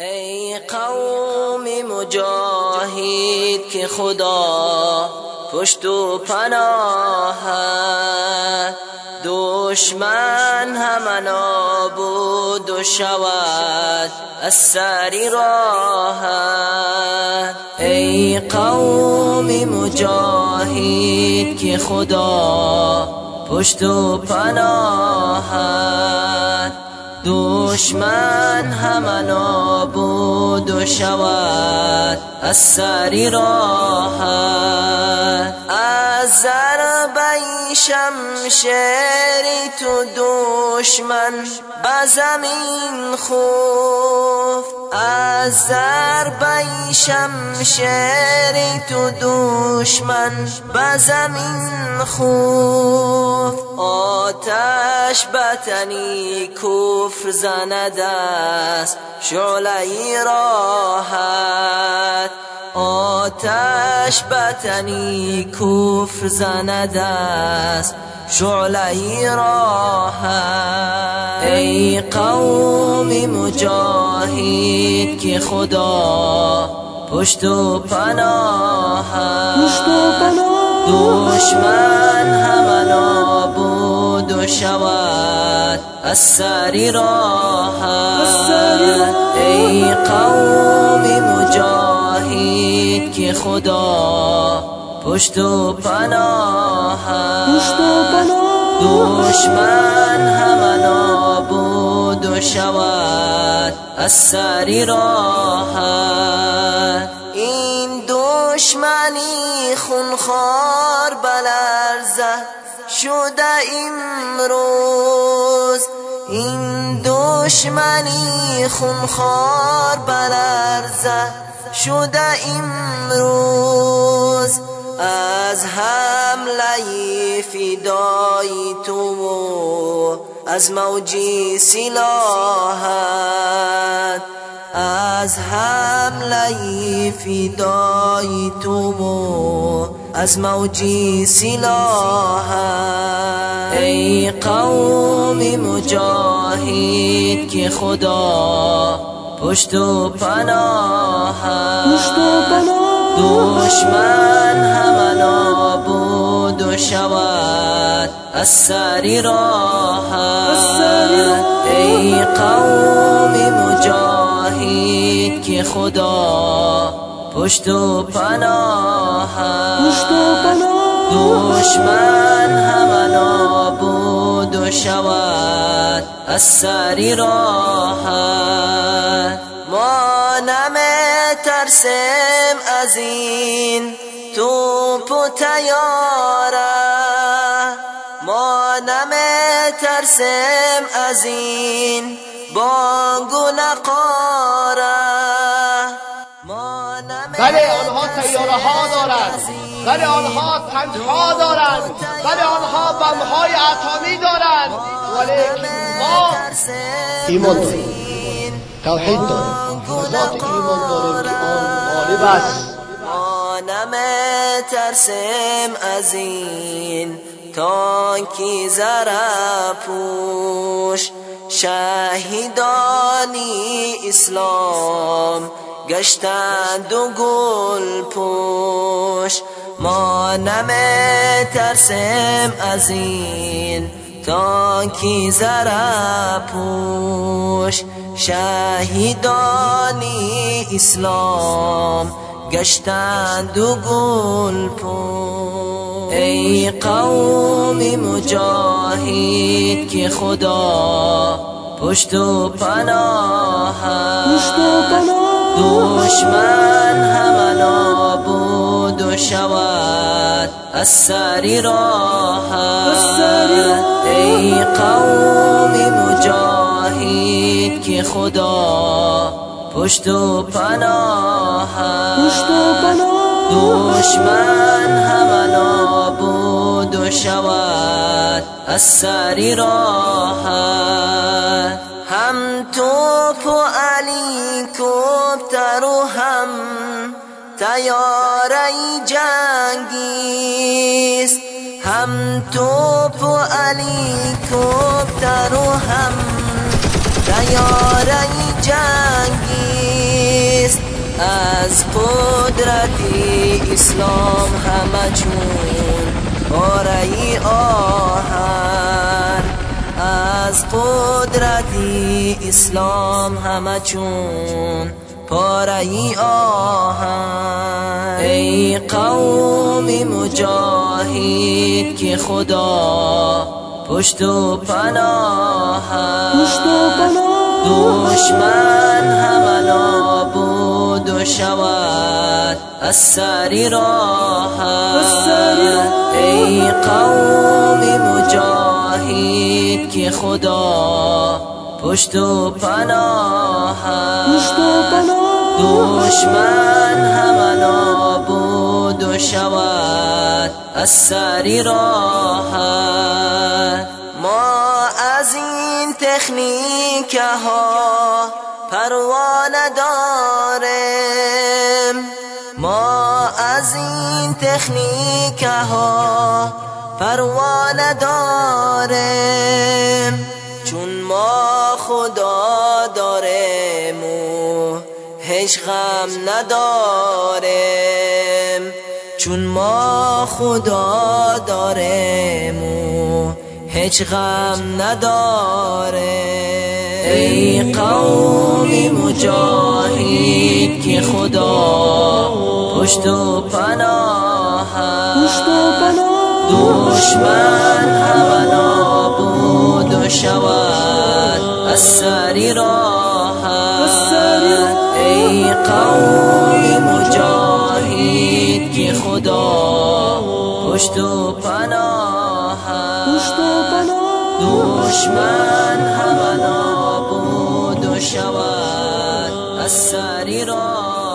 ای قوم مجاهد که خدا پشت و پناه دشمن هم نابود و شود از سری راه ای قوم مجاهد که خدا پشت و پناه دشمن هم نابود و شود از سری راحت. از ضربه شمشیری تو دشمن به زمین خفت. از ضربه شمشیری تو دشمن به زمین خفت. آتش بتنی کفر زنده است شعله راحت آتش بتنی کفر زنده است شعله راحت ای قوم مجاهد که خدا پشت و پناه. دشمن همه نابود و شود از سری راحت ای قوم مجاهد که خدا پشت و پناه دشمن همه نابود و شود. از سری راحت این دشمنی خونخوار بلرزه. شده امروز دشمنی خونخوار بلرزه شده امروز. از حمله فدای تو از موجی سلاحت. از حمله فدای تو از موجی سلاحت ای قوم مجاهد که خدا پشت و پناه دشمن همه نابود و شود از سری راحت ای قوم مجاهد که خدا پشت و پناه دشمن همه نابود و شود از سری راحت ما نمی ترسیم از این توپ و تیاره. ما نمی ترسیم از این بانگ و نقاره ها دارند بله آنها تنها دارند. بله آنها بمهای اتمی دارند. ولی ما ایمان داریم. توحید داریم. ذات ایمان داریم که آن غالب است. ترسیم از این تانکی زره پوش. شهیدانی اسلام. گشتند و گل پوش. ما نمی ترسیم از این تانکی زره پوش. شهیدانی اسلام گشتند و گل پوش. ای قوم مجاهد که خدا پشت و پناه دشمن همه نابود و شود. از سری راحت. ای قوم مجاهد که خدا پشت و پناه دشمن همه نابود و شود. از سری راحت. تیاره جنگیست هم توپ و هلیکوپتر و هم تیاره جنگیست از قدرتی اسلام همه چون باره آهن. از قدرتی اسلام همه چون پاره آهن. ای قوم مجاهد که خدا پشت و پناه پشت و پناه دشمن همه نابود و شود از سری راه ای قوم مجاهد که خدا پشت و پناه دشمن همه نابود و شود از سری راه. ما از این تکنیک ها پروانه داریم ما از این تکنیک ها پروانه داریم خدا داریم و هیچ غم نداریم چون ما خدا داریم و هیچ غم نداره. ای قوم مجاهد که خدا پشت و پناه دشمن همه نابود و شود. از سری راه ای قوم مجاهد که خدا پشت و پناه پشت و پناه. دشمن همه نابود و شود. از سری راه